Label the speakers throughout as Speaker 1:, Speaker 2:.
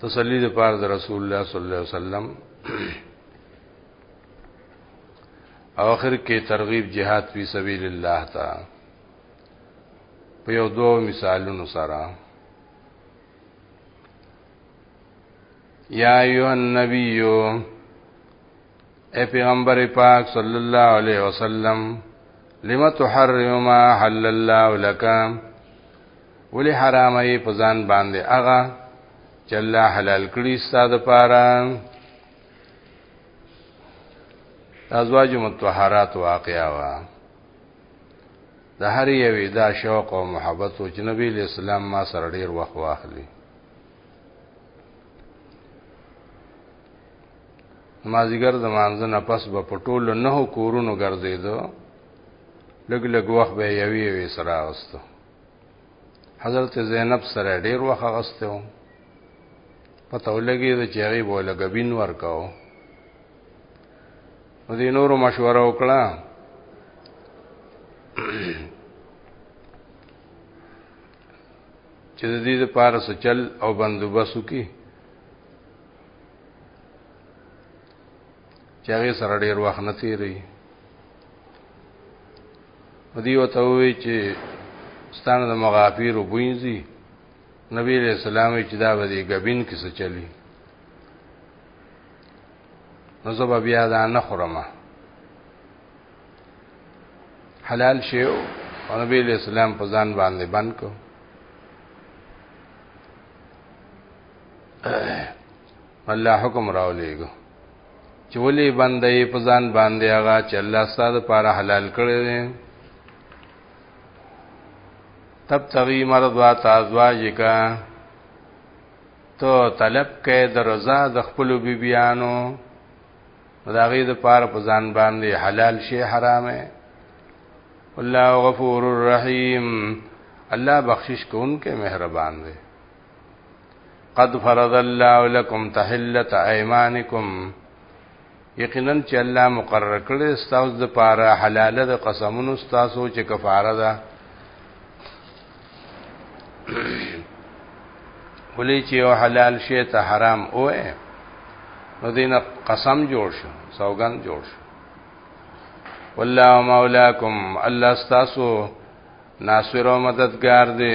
Speaker 1: تسلی د پاره د رسول الله صلی الله علیه وسلم او اخر کې ترغیب جهاد فی سبیل الله تا په یو دوه مثالونو سره یا ایها النبیو اے پیغمبر پاک صلی الله علیه وسلم لم تحرم ما حل الله لك ولی حرام ای په ځان باندې اغا چې الله حلال کړی ستاسو لپاره ازواج متطهرات واقعا وا د هر یوې دا شوق او محبت او چې نبی اسلام ما سره ډیر وخت واخلي مازیګر د مانځه نه پس به په ټولو نه کورونو ګرځېدو لګ لګ وخت به یوی یوی سره غستو حضرت زینب سره ډیر وخت غستو پته ولګي د چیرې بوله غبین ورکاو نو دې نورو مشوره وکړه چې د دې لپاره سچل او بندوبس وکي چې هغه سره ډیر وخت نه تیری ودی وته وی چې ستانه د مغافیر وبوینځي نبی علیہ السلام چې دا به دی غبین کې څه چلی نو زه بیا دا نه خورم حلال شی او نبی علیہ السلام په ځان باندې بند کو الله حکم راولېګو چې ولې بندې په ځان باندې هغه چې الله ستاسو لپاره حلال کړی دی تب تغي مرضا تازواجک تو طلب کې د رضا د خپل بیبيانو مداغي د پاره په ځان باندې حلال شي حرامه الله غفور الرحیم الله بخشش کوونکې مهربان دی قد فرض الله لكم تحلت ايمانكم یقینا چې الله مقرر کړی ستاسو د پاره حلاله د قسمونو ستاسو چې کفاره ده ولې چې یو حلال شی ته حرام اوه نو دین قسم جوړ شو سوګند جوړ شو والله مولاکم الله ستاسو ناصر او مددگار دی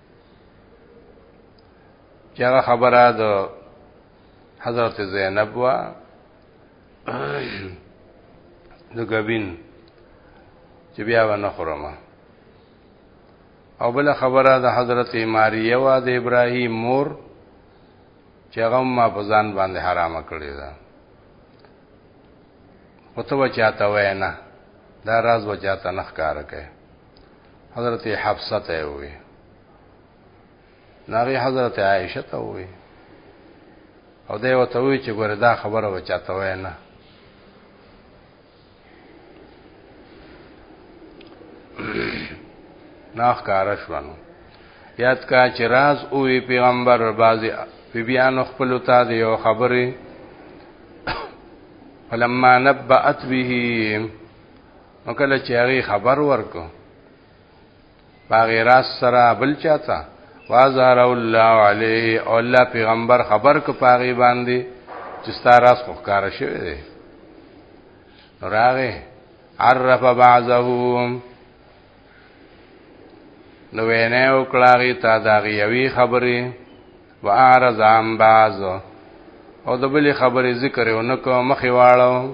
Speaker 1: چې هغه خبره د حضرت زینب وا د غبین چې بیا و نه خورم او بل خبره د حضرت ماریه وا د ابراهیم مور چې هغه ما په ځان باندې حرام کړی دا او ته بچاته وای نه دا راز بچاته نه ښکار کوي حضرت حفصه ته وي ناغي حضرت عائشه ته وي او دا وته وی چې ګوره دا خبره وچاته وای نه ناخ کار شوانو یاد کا چې راز او پیغمبر بازي بیان خپل ته دی او خبره فلما نبأت به نو کله چې هغه خبر ورکو باغی راس سره بل چاته وازار الله علیه او الله پیغمبر خبر کو پاغي باندې چې ستاره راس مخکاره شوی دی راغه عرف بعضهم نو وینه او کلاغي تا داغي یوي خبري واعرض عن بعض او د بلی خبرې ذکر یو نکو مخې واړو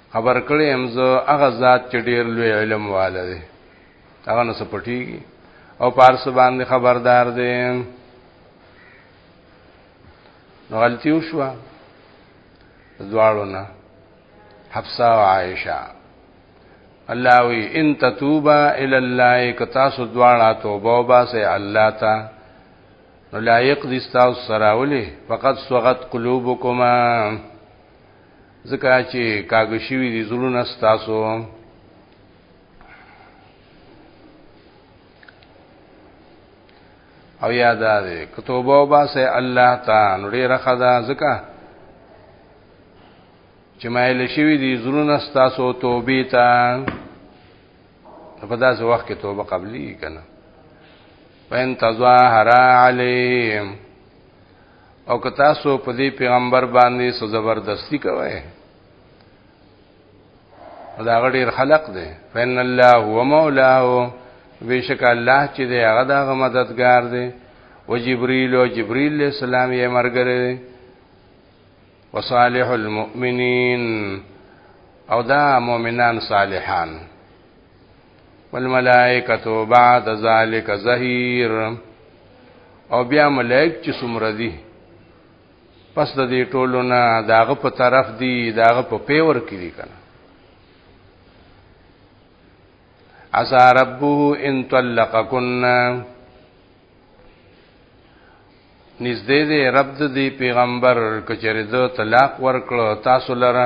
Speaker 1: خبر کړی هم زه هغه ذات چې ډیر لوی علم واله دی هغه نه سپټیږي او پارس باندې خبردار دی نو غلطي وشو دواړو نه حفصه او عائشه الله وی ان تتوبا ال الله کتا سو دواړه توبه وباسه الله تا نو لایق دي تاسو سره ولي فقط سوغت قلوبکما ځکه چې کاږ شوی دي زړونه ستاسو او یاد ده کتوبه او باسه الله تعالی نو ډیره خدا زکه چې مایل شوی دي زړونه ستاسو توبې ته په داسې وخت کې توبه قبلي کنه وان تظاهر علیهم او که تاسو په دې پیغمبر باندې سو زبردستی کوئ دا غډیر خلق دی فین الله هو مولاه بیشک الله چې دی هغه دا مددگار دی او جبرئیل او جبرئیل علیہ السلام یې مرګره دی وصالح المؤمنین او دا مؤمنان صالحان والملائکه بعد ذلک ظهیر او بیا ملائک چې څومره دي پس د دې ټولو نه داغه په طرف دی داغه په پیور کې دی کنه عسى ربه ان طلقكن نږدې دې رب دې پیغمبر کچره دو طلاق ورکړو تاسو لره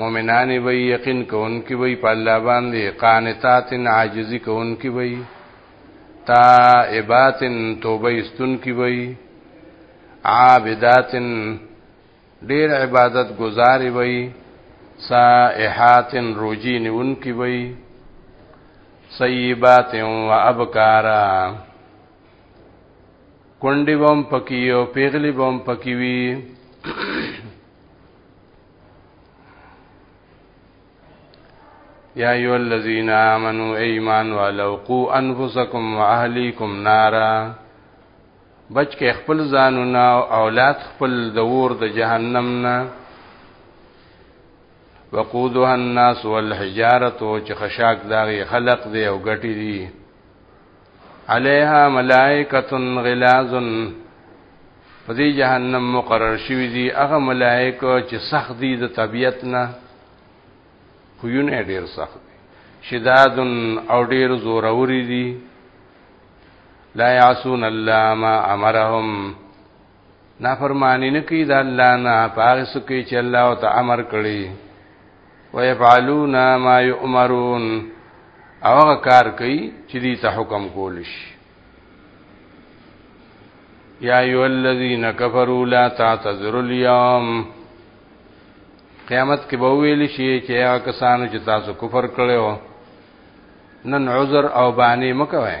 Speaker 1: مؤمنانې به یې یقین کوونکي به یې په الله باندې قانتات عاجزي کوونکي به یې تائبات توبه استونکي به یې عابدات ډیر عبادت گزاري به یې سائحات روجي نیونکي به یې سیبات و ابکارا کونډي بم پکې او پیغلي بم پکې وي یا ایو الذین آمنو ایمان ولو قو انفسکم واهلیکم نارا بچ کې خپل ځانونه او اولاد خپل د ور د جهنم نه وقودها الناس والحجاره چې خشاک داغي خلق دی او ګټي دی علیها ملائکۃ غلاظ په دې جهنم مقرر شوی دي هغه ملائکه چې سخت دي د طبیعت نه خوونه ډیر سخت دي شداد او ډیر زورور دي لا یعصون الله ما امرهم نافرمانی نه کوي د الله نه پاره سکی چې الله او ته امر کړی ويفعلون ما يؤمرون او هغه کار کوي چې دې ته حکم کول شي یا ایو الذین کفروا لا تعتذروا اليوم قیامت کې به ویل شي چې هغه کسانو چې تاسو کفر کړو نن عذر او باندې مکوئ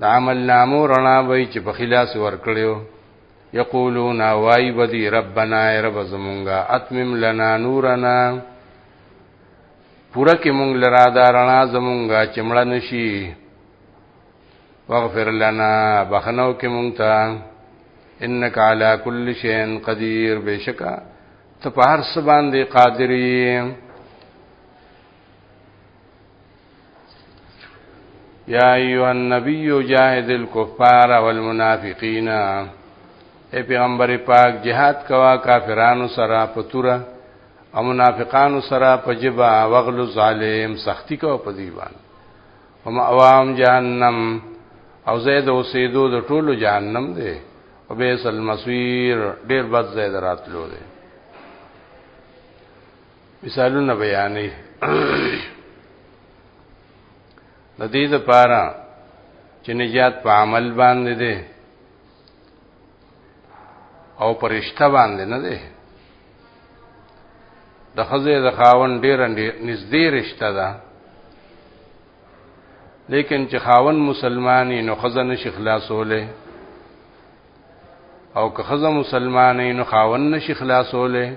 Speaker 1: د عمل نامو رڼا وای چې په خلاص ورکړیو یقولون وای بدی ربنا ای رب زمونږه اتمم لنا نورنا پورا کې مونږ لرا دا رڼا زمونږه چمړ نشي واغفر لنا بخنو کې مونږ ته انك على كل شيء قدير بشکا ته په هر څه باندې قادر یې یا ایو النبی جاهد الكفار والمنافقین اے پیغمبر پاک جهاد کوا کافرانو سره پتوره او منافقانو سره پجبا وغل ظالم سختی کو په دیوان هم اوام جهنم او زید اوسیدو د ټولو جهنم دی او بیس المسویر ډیر بد زید راتلو دی مثالونه بیانې د دې لپاره چې نجات په عمل باندې ده او پرشتہ باندې نه ده د خزه د خاون ډیر نږدې رشتہ ده لیکن چې خاون مسلمانې نو خزه نشي خلاصوله او که خزه مسلمانې نو خاون نشي خلاصوله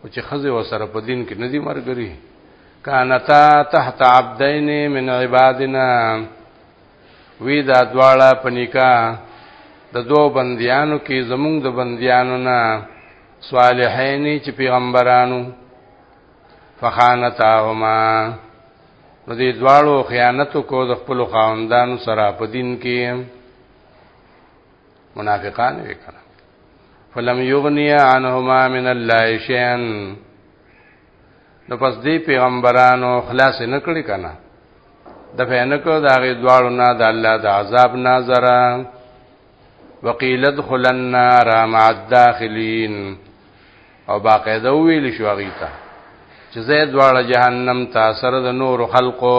Speaker 1: او چې خزه وسره په دین کې ندی مرګري کانتا تحت عبدین من عبادنا وی دا دواړه پنیکا د دوو بندیانو کې زمونږ د بندیانو نه صالحین چې پیغمبرانو فخانتاهما نو دې دواړو خیانت کو د خپل خاوندانو سره په دین کې منافقان وکړه فلم یغنی عنهما من الله شیئا نو پس دی پیغمبرانو خلاص نکړي کنه د فینکو دا غي دوالو نه د الله د عذاب نظر وقیل ادخل النار مع الداخلین او باقاعده ویل شو غیتا چې زید واړه جهنم تاثر د نور خلقو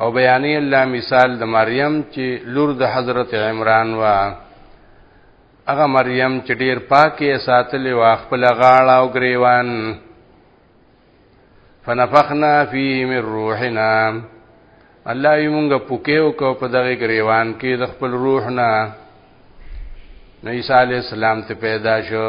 Speaker 1: او بیانې الله مثال د مریم چې لور د حضرت عمران و هغه مریم چې ډیر پاکه ساتلې و خپل غاړه او گریوان فنفخنا فيه من روحنا الله یې مونږه پوکیو کو په دغه گریوان کې د خپل روح نه عیسی علی السلام ته پیدا شو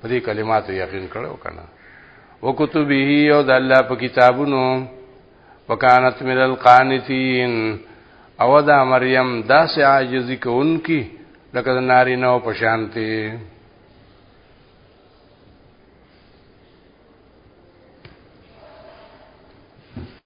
Speaker 1: په دې کلماتو یقین کړو کنه وکتبه او د الله په کتابونو وکانت من القانتين او دا مریم داسې عاجزي کوونکی لکه د ناری نو په شانتي